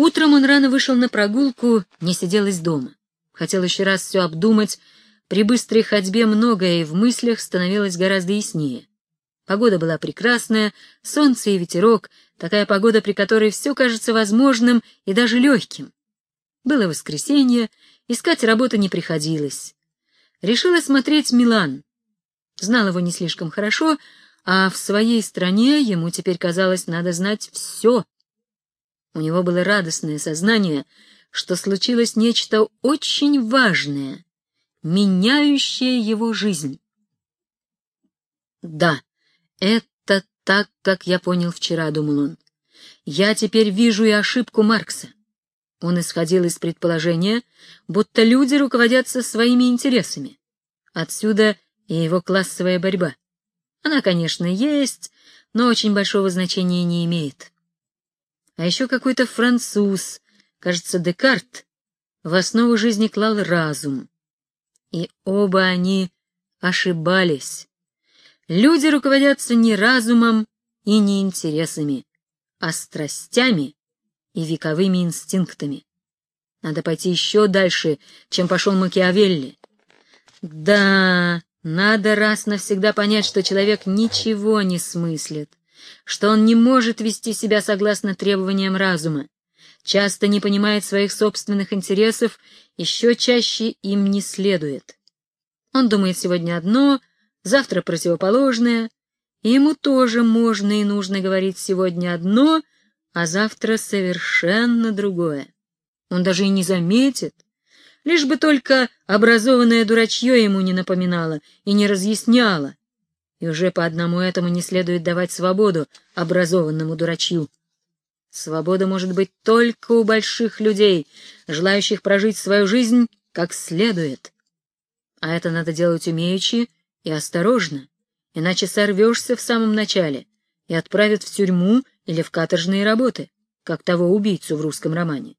Утром он рано вышел на прогулку, не сидел из дома. Хотел еще раз все обдумать. При быстрой ходьбе многое и в мыслях становилось гораздо яснее. Погода была прекрасная, солнце и ветерок, такая погода, при которой все кажется возможным и даже легким. Было воскресенье, искать работу не приходилось. Решил осмотреть Милан. Знал его не слишком хорошо, а в своей стране ему теперь казалось, надо знать все. У него было радостное сознание, что случилось нечто очень важное, меняющее его жизнь. Да, это так, как я понял вчера, думал он. Я теперь вижу и ошибку Маркса. Он исходил из предположения, будто люди руководятся своими интересами. Отсюда и его классовая борьба. Она, конечно, есть, но очень большого значения не имеет. А еще какой-то француз, кажется, Декарт, в основу жизни клал разум. И оба они ошибались. Люди руководятся не разумом и не интересами, а страстями и вековыми инстинктами. Надо пойти еще дальше, чем пошел Макиавелли. Да, надо раз навсегда понять, что человек ничего не смыслит, что он не может вести себя согласно требованиям разума, часто не понимает своих собственных интересов, еще чаще им не следует. Он думает сегодня одно, завтра противоположное, и ему тоже можно и нужно говорить сегодня одно, а завтра совершенно другое. Он даже и не заметит, лишь бы только образованное дурачье ему не напоминало и не разъясняло. И уже по одному этому не следует давать свободу образованному дурачью. Свобода может быть только у больших людей, желающих прожить свою жизнь как следует. А это надо делать умеючи и осторожно, иначе сорвешься в самом начале и отправят в тюрьму или в каторжные работы, как того убийцу в русском романе.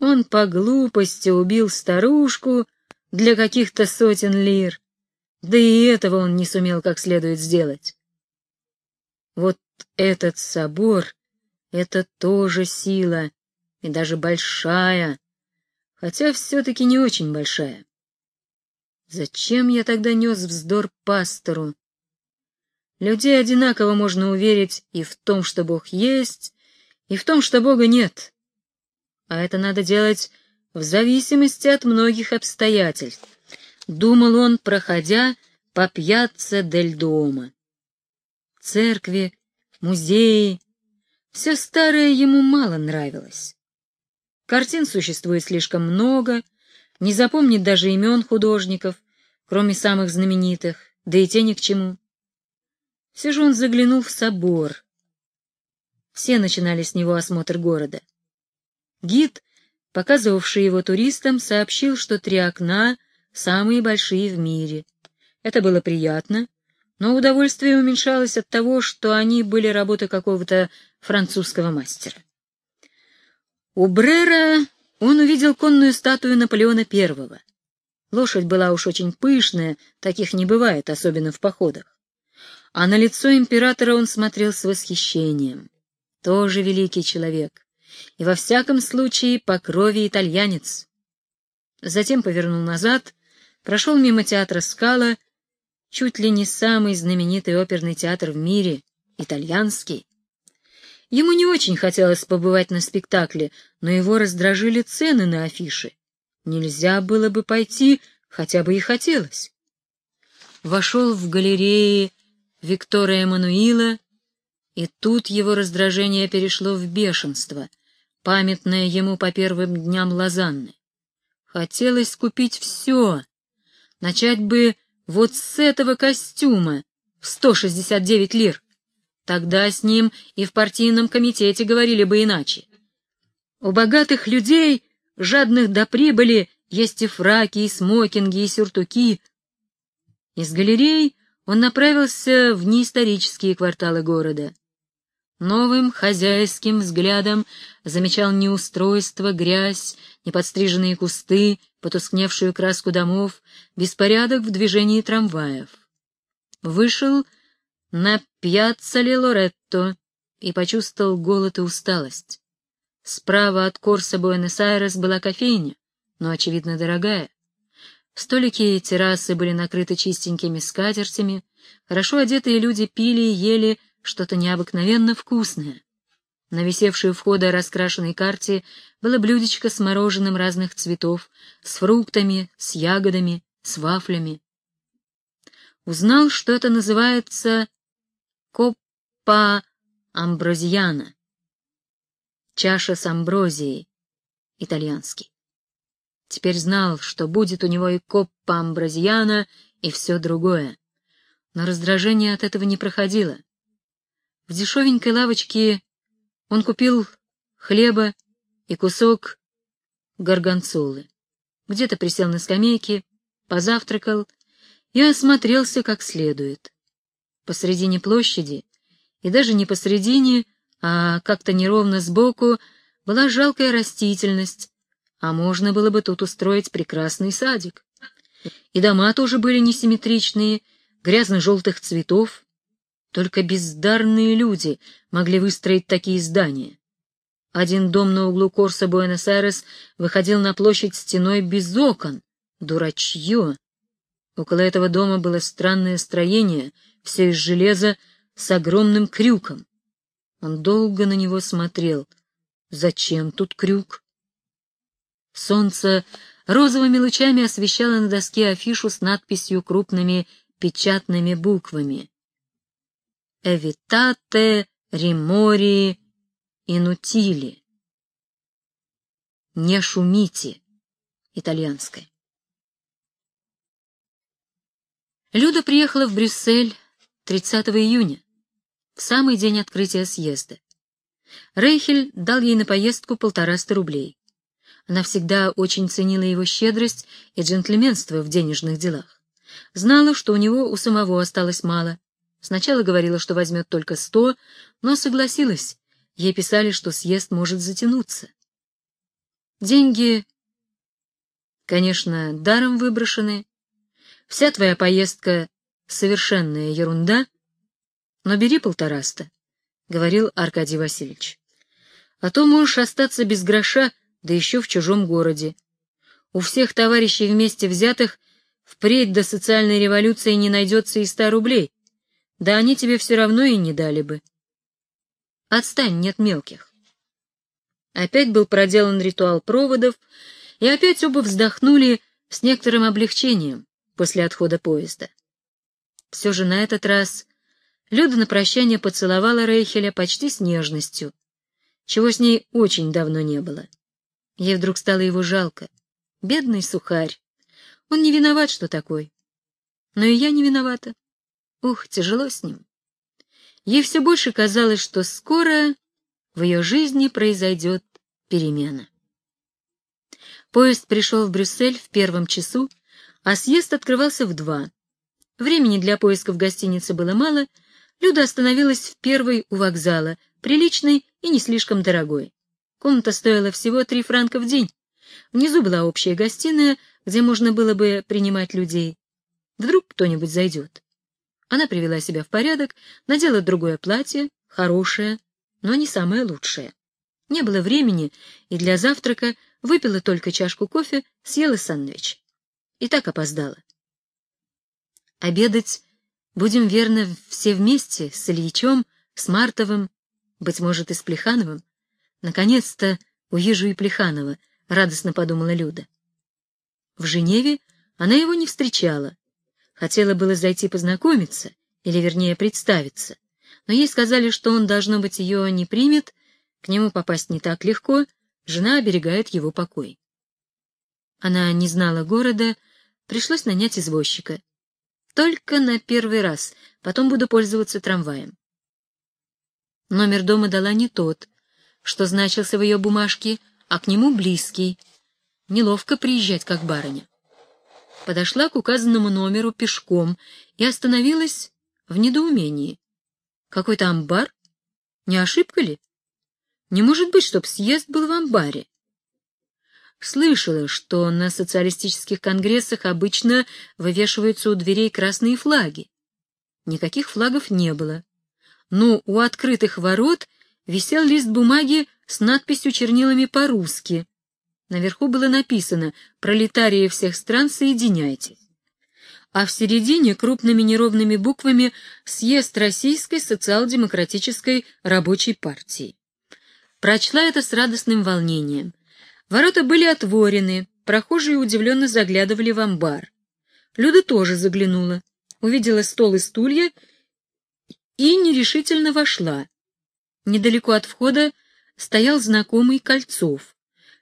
Он по глупости убил старушку для каких-то сотен лир, да и этого он не сумел как следует сделать. Вот этот собор — это тоже сила, и даже большая, хотя все-таки не очень большая. Зачем я тогда нес вздор пастору? Людей одинаково можно уверить и в том, что Бог есть, и в том, что Бога нет а это надо делать в зависимости от многих обстоятельств, думал он, проходя по пьяцца дель дома. Церкви, музеи, все старое ему мало нравилось. Картин существует слишком много, не запомнит даже имен художников, кроме самых знаменитых, да и те ни к чему. Все же он заглянул в собор. Все начинали с него осмотр города. Гид, показывавший его туристам, сообщил, что три окна самые большие в мире. Это было приятно, но удовольствие уменьшалось от того, что они были работы какого-то французского мастера. У Брера он увидел конную статую Наполеона I. Лошадь была уж очень пышная, таких не бывает, особенно в походах. А на лицо императора он смотрел с восхищением. Тоже великий человек и во всяком случае по крови итальянец. Затем повернул назад, прошел мимо театра «Скала», чуть ли не самый знаменитый оперный театр в мире, итальянский. Ему не очень хотелось побывать на спектакле, но его раздражили цены на афиши. Нельзя было бы пойти, хотя бы и хотелось. Вошел в галереи Виктора Эммануила, и тут его раздражение перешло в бешенство памятное ему по первым дням Лозанны. Хотелось купить все, начать бы вот с этого костюма в 169 лир. Тогда с ним и в партийном комитете говорили бы иначе. У богатых людей, жадных до прибыли, есть и фраки, и смокинги, и сюртуки. Из галерей он направился в неисторические кварталы города. Новым хозяйским взглядом замечал неустройство, грязь, неподстриженные кусты, потускневшую краску домов, беспорядок в движении трамваев. Вышел на пьяццале Лоретто и почувствовал голод и усталость. Справа от Корса Буэнос-Айрес была кофейня, но, очевидно, дорогая. Столики и террасы были накрыты чистенькими скатертями, хорошо одетые люди пили и ели что-то необыкновенно вкусное. На висевшей у входа раскрашенной карте было блюдечко с мороженым разных цветов, с фруктами, с ягодами, с вафлями. Узнал, что это называется коппа амброзиана, чаша с амброзией, итальянский. Теперь знал, что будет у него и коппа амброзиана, и все другое. Но раздражение от этого не проходило. В дешевенькой лавочке он купил хлеба и кусок горгонцолы. Где-то присел на скамейке, позавтракал и осмотрелся как следует. Посредине площади, и даже не посредине, а как-то неровно сбоку, была жалкая растительность, а можно было бы тут устроить прекрасный садик. И дома тоже были несимметричные, грязно-желтых цветов, только бездарные люди могли выстроить такие здания. Один дом на углу Корса Буэнос-Айрес выходил на площадь стеной без окон. Дурачье! Около этого дома было странное строение, все из железа, с огромным крюком. Он долго на него смотрел. Зачем тут крюк? Солнце розовыми лучами освещало на доске афишу с надписью крупными печатными буквами «Эвитате римори инутили». «Не шумите» итальянское. Люда приехала в Брюссель 30 июня, в самый день открытия съезда. Рейхель дал ей на поездку полтораста рублей. Она всегда очень ценила его щедрость и джентльменство в денежных делах. Знала, что у него у самого осталось мало, Сначала говорила, что возьмет только сто, но согласилась. Ей писали, что съезд может затянуться. Деньги, конечно, даром выброшены. Вся твоя поездка — совершенная ерунда, но бери полтораста, — говорил Аркадий Васильевич. А то можешь остаться без гроша, да еще в чужом городе. У всех товарищей вместе взятых впредь до социальной революции не найдется и ста рублей, да они тебе все равно и не дали бы. Отстань, нет мелких. Опять был проделан ритуал проводов, и опять оба вздохнули с некоторым облегчением после отхода поезда. Все же на этот раз Люда на прощание поцеловала Рейхеля почти с нежностью, чего с ней очень давно не было. Ей вдруг стало его жалко. Бедный сухарь. Он не виноват, что такой. Но и я не виновата. Ух, тяжело с ним. Ей все больше казалось, что скоро в ее жизни произойдет перемена. Поезд пришел в Брюссель в первом часу, а съезд открывался в два. Времени для поиска в гостинице было мало, Люда остановилась в первой у вокзала, приличной и не слишком дорогой. Комната стоила всего три франка в день. Внизу была общая гостиная, где можно было бы принимать людей. Вдруг кто-нибудь зайдет. Она привела себя в порядок, надела другое платье, хорошее, но не самое лучшее. Не было времени, и для завтрака выпила только чашку кофе, съела сэндвич. И так опоздала. Обедать будем, верно, все вместе, с Ильичом, с Мартовым, быть может, и с Плехановым. Наконец-то увижу и Плеханова, — радостно подумала Люда. В Женеве она его не встречала, Хотела было зайти познакомиться, или вернее представиться, но ей сказали, что он, должно быть, ее не примет, к нему попасть не так легко, жена оберегает его покой. Она не знала города, пришлось нанять извозчика. Только на первый раз, потом буду пользоваться трамваем. Номер дома дала не тот, что значился в ее бумажке, а к нему близкий. Неловко приезжать, как барыня подошла к указанному номеру пешком и остановилась в недоумении. Какой-то амбар? Не ошибка ли? Не может быть, чтоб съезд был в амбаре. Слышала, что на социалистических конгрессах обычно вывешиваются у дверей красные флаги. Никаких флагов не было. Но у открытых ворот висел лист бумаги с надписью чернилами по-русски. Наверху было написано «Пролетарии всех стран, соединяйтесь». А в середине крупными неровными буквами «Съезд Российской социал-демократической рабочей партии». Прочла это с радостным волнением. Ворота были отворены, прохожие удивленно заглядывали в амбар. Люда тоже заглянула, увидела стол и стулья и нерешительно вошла. Недалеко от входа стоял знакомый Кольцов.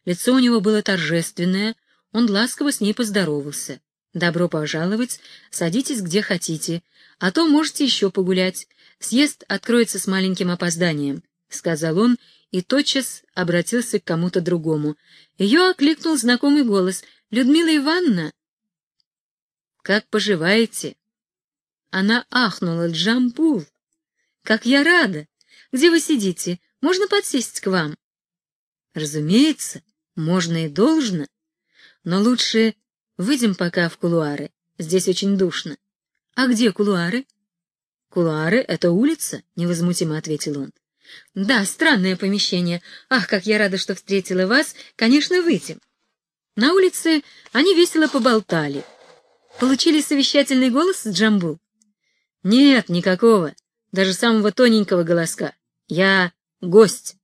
Лицо у него было торжественное, он ласково с ней поздоровался. «Добро пожаловать, садитесь где хотите, а то можете еще погулять. Съезд откроется с маленьким опозданием», — сказал он и тотчас обратился к кому-то другому. Ее окликнул знакомый голос. «Людмила Ивановна?» «Как поживаете?» Она ахнула. «Джамбул! Как я рада! Где вы сидите? Можно подсесть к вам?» «Разумеется, можно и должно. Но лучше выйдем пока в кулуары. Здесь очень душно». «А где кулуары?» «Кулуары — это улица», — невозмутимо ответил он. Да, странное помещение. Ах, как я рада, что встретила вас. Конечно, выйдем. На улице они весело поболтали. Получили совещательный голос Джамбул? Нет, никакого. Даже самого тоненького голоска. Я гость.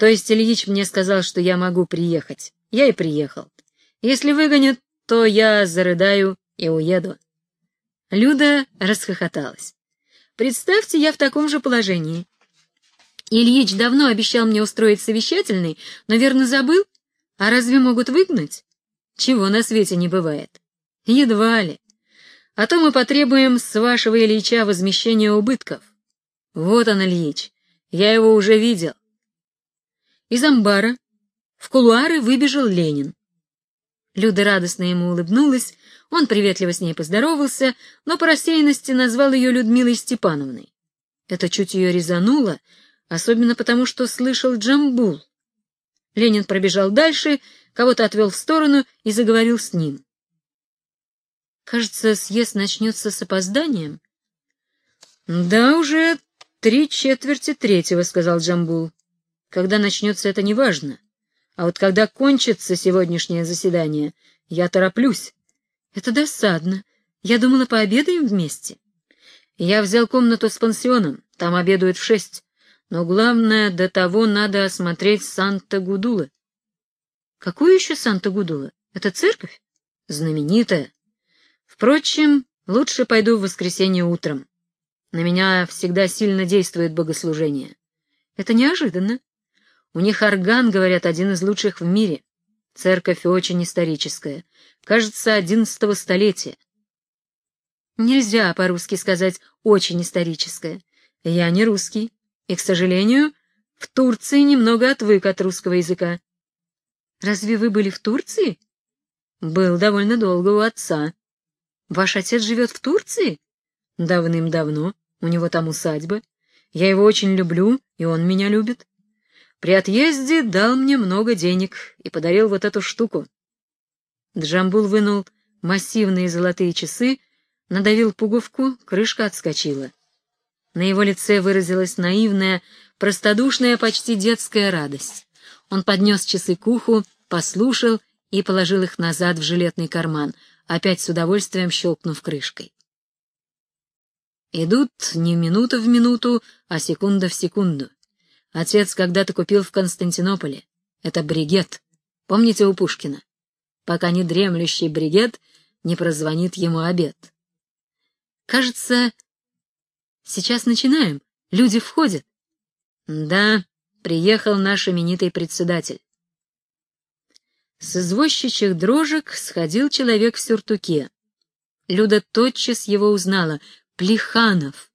То есть Ильич мне сказал, что я могу приехать. Я и приехал. Если выгонят, то я зарыдаю и уеду. Люда расхохоталась. Представьте, я в таком же положении. Ильич давно обещал мне устроить совещательный, но верно забыл? А разве могут выгнать? Чего на свете не бывает. Едва ли. А то мы потребуем с вашего Ильича возмещения убытков. Вот он, Ильич. Я его уже видел. Из амбара в кулуары выбежал Ленин. Люда радостно ему улыбнулась, он приветливо с ней поздоровался, но по рассеянности назвал ее Людмилой Степановной. Это чуть ее резануло, особенно потому, что слышал Джамбул. Ленин пробежал дальше, кого-то отвел в сторону и заговорил с ним. Кажется, съезд начнется с опозданием. — Да, уже три четверти третьего, — сказал Джамбул. — Когда начнется, это не важно. А вот когда кончится сегодняшнее заседание, я тороплюсь. — Это досадно. Я думала, пообедаем вместе. Я взял комнату с пансионом, там обедают в шесть. Но главное, до того надо осмотреть Санта-Гудула. Какую еще Санта-Гудула? Это церковь? Знаменитая. Впрочем, лучше пойду в воскресенье утром. На меня всегда сильно действует богослужение. Это неожиданно. У них орган, говорят, один из лучших в мире. Церковь очень историческая. Кажется, одиннадцатого столетия. Нельзя по-русски сказать «очень историческая». Я не русский и, к сожалению, в Турции немного отвык от русского языка. Разве вы были в Турции? Был довольно долго у отца. Ваш отец живет в Турции? Давным-давно. У него там усадьба. Я его очень люблю, и он меня любит. При отъезде дал мне много денег и подарил вот эту штуку. Джамбул вынул массивные золотые часы, надавил пуговку, крышка отскочила. На его лице выразилась наивная, простодушная, почти детская радость. Он поднес часы к уху, послушал и положил их назад в жилетный карман, опять с удовольствием щелкнув крышкой. Идут не минута в минуту, а секунда в секунду. Отец когда-то купил в Константинополе. Это бригет. Помните у Пушкина? Пока не дремлющий бригет не прозвонит ему обед. Кажется, Сейчас начинаем. Люди входят. Да, приехал наш именитый председатель. С извозчичьих дрожек сходил человек в сюртуке. Люда тотчас его узнала. Плеханов.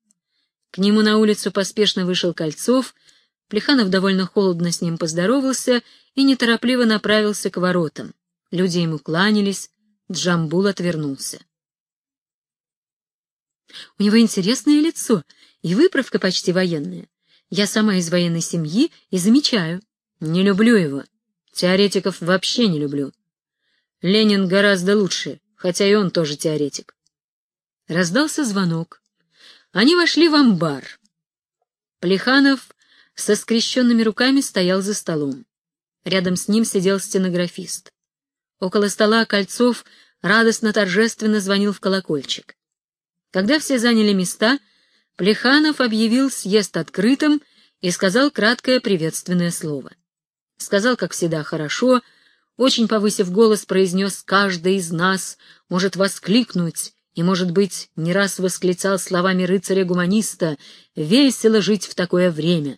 К нему на улицу поспешно вышел Кольцов. Плеханов довольно холодно с ним поздоровался и неторопливо направился к воротам. Люди ему кланялись. Джамбул отвернулся. У него интересное лицо и выправка почти военная. Я сама из военной семьи и замечаю. Не люблю его. Теоретиков вообще не люблю. Ленин гораздо лучше, хотя и он тоже теоретик. Раздался звонок. Они вошли в амбар. Плеханов со скрещенными руками стоял за столом. Рядом с ним сидел стенографист. Около стола Кольцов радостно-торжественно звонил в колокольчик. Когда все заняли места, Плеханов объявил съезд открытым и сказал краткое приветственное слово. Сказал, как всегда, хорошо, очень повысив голос, произнес «каждый из нас может воскликнуть» и, может быть, не раз восклицал словами рыцаря-гуманиста «весело жить в такое время».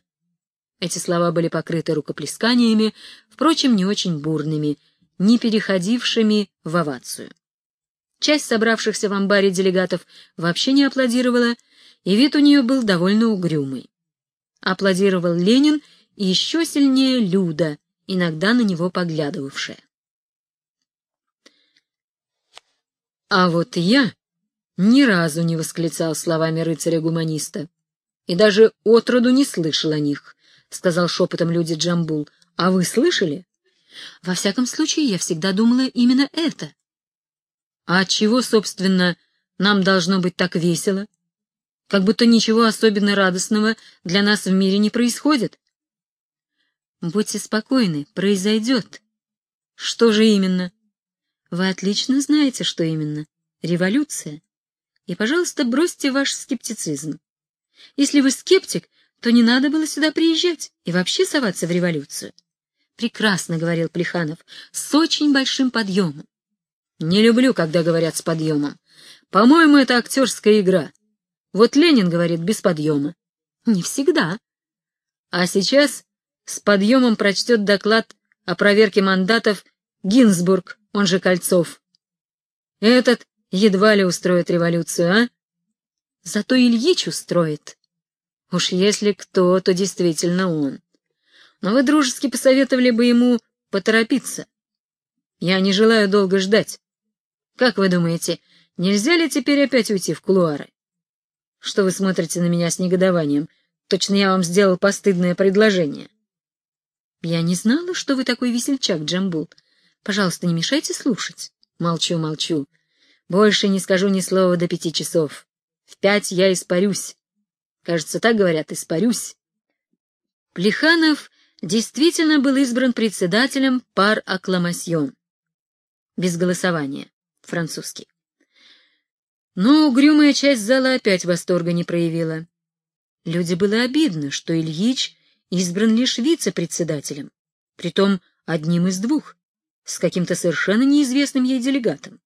Эти слова были покрыты рукоплесканиями, впрочем, не очень бурными, не переходившими в овацию. Часть собравшихся в амбаре делегатов вообще не аплодировала, и вид у нее был довольно угрюмый. Аплодировал Ленин и еще сильнее Люда, иногда на него поглядывавшая. А вот я ни разу не восклицал словами рыцаря-гуманиста и даже отроду не слышал о них, — сказал шепотом люди Джамбул. — А вы слышали? — Во всяком случае, я всегда думала именно это. — А чего, собственно, нам должно быть так весело? Как будто ничего особенно радостного для нас в мире не происходит. Будьте спокойны, произойдет. Что же именно? Вы отлично знаете, что именно. Революция. И, пожалуйста, бросьте ваш скептицизм. Если вы скептик, то не надо было сюда приезжать и вообще соваться в революцию. Прекрасно, — говорил Плеханов, — с очень большим подъемом. Не люблю, когда говорят с подъемом. По-моему, это актерская игра. Вот Ленин говорит без подъема. Не всегда. А сейчас с подъемом прочтет доклад о проверке мандатов Гинзбург, он же Кольцов. Этот едва ли устроит революцию, а? Зато Ильич устроит. Уж если кто, то действительно он. Но вы дружески посоветовали бы ему поторопиться. Я не желаю долго ждать. Как вы думаете, нельзя ли теперь опять уйти в кулуары? Что вы смотрите на меня с негодованием? Точно я вам сделал постыдное предложение. Я не знала, что вы такой весельчак, Джамбул. Пожалуйста, не мешайте слушать. Молчу, молчу. Больше не скажу ни слова до пяти часов. В пять я испарюсь. Кажется, так говорят, испарюсь. Плеханов действительно был избран председателем пар аккламасьон. Без голосования. Французский. Но угрюмая часть зала опять восторга не проявила. Люди было обидно, что Ильич избран лишь вице-председателем, притом одним из двух, с каким-то совершенно неизвестным ей делегатом.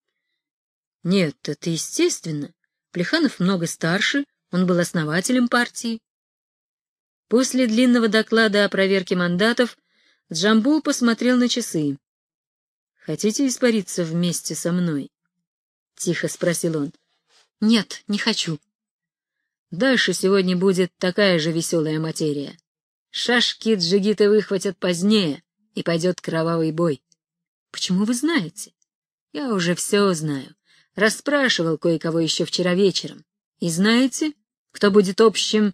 Нет, это естественно. Плеханов много старше, он был основателем партии. После длинного доклада о проверке мандатов Джамбул посмотрел на часы. «Хотите испариться вместе со мной?» — тихо спросил он. «Нет, не хочу». «Дальше сегодня будет такая же веселая материя. Шашки джигиты выхватят позднее, и пойдет кровавый бой». «Почему вы знаете?» «Я уже все знаю. Расспрашивал кое-кого еще вчера вечером. И знаете, кто будет общим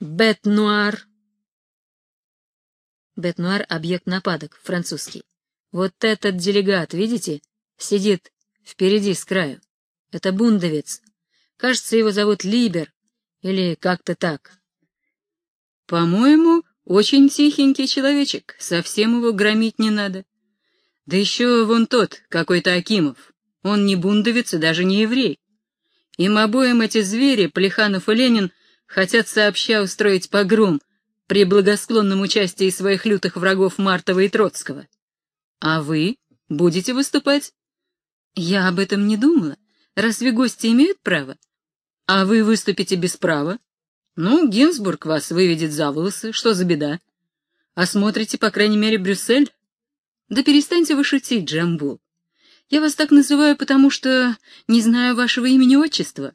бет-нуар. Бет-нуар — объект нападок, французский. Вот этот делегат, видите, сидит впереди с краю. Это бундовец. Кажется, его зовут Либер, или как-то так. По-моему, очень тихенький человечек, совсем его громить не надо. Да еще вон тот, какой-то Акимов. Он не бундовец и даже не еврей. Им обоим эти звери, Плеханов и Ленин, хотят сообща устроить погром при благосклонном участии своих лютых врагов Мартова и Троцкого. А вы будете выступать? Я об этом не думала. Разве гости имеют право? А вы выступите без права? Ну, Гинзбург вас выведет за волосы, что за беда? Осмотрите, по крайней мере, Брюссель? Да перестаньте вы шутить, Джамбул. Я вас так называю, потому что не знаю вашего имени-отчества.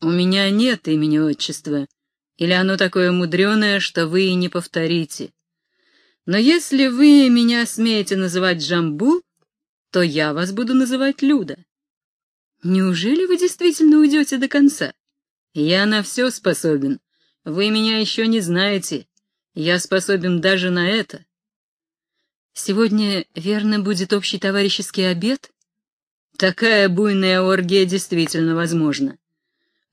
У меня нет имени-отчества, или оно такое мудреное, что вы и не повторите. Но если вы меня смеете называть Джамбул, то я вас буду называть Люда. Неужели вы действительно уйдете до конца? Я на все способен. Вы меня еще не знаете. Я способен даже на это. Сегодня, верно, будет общий товарищеский обед? Такая буйная оргия действительно возможна.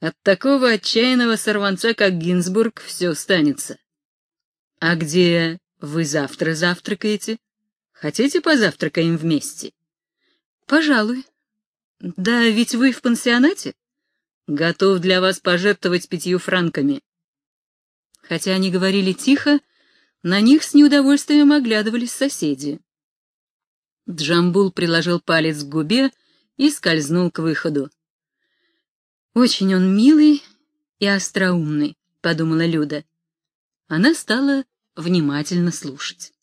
От такого отчаянного сорванца, как Гинзбург, все станется. А где вы завтра завтракаете? Хотите позавтракаем вместе? Пожалуй. Да ведь вы в пансионате? Готов для вас пожертвовать пятью франками. Хотя они говорили тихо, на них с неудовольствием оглядывались соседи. Джамбул приложил палец к губе и скользнул к выходу. «Очень он милый и остроумный», — подумала Люда. Она стала внимательно слушать.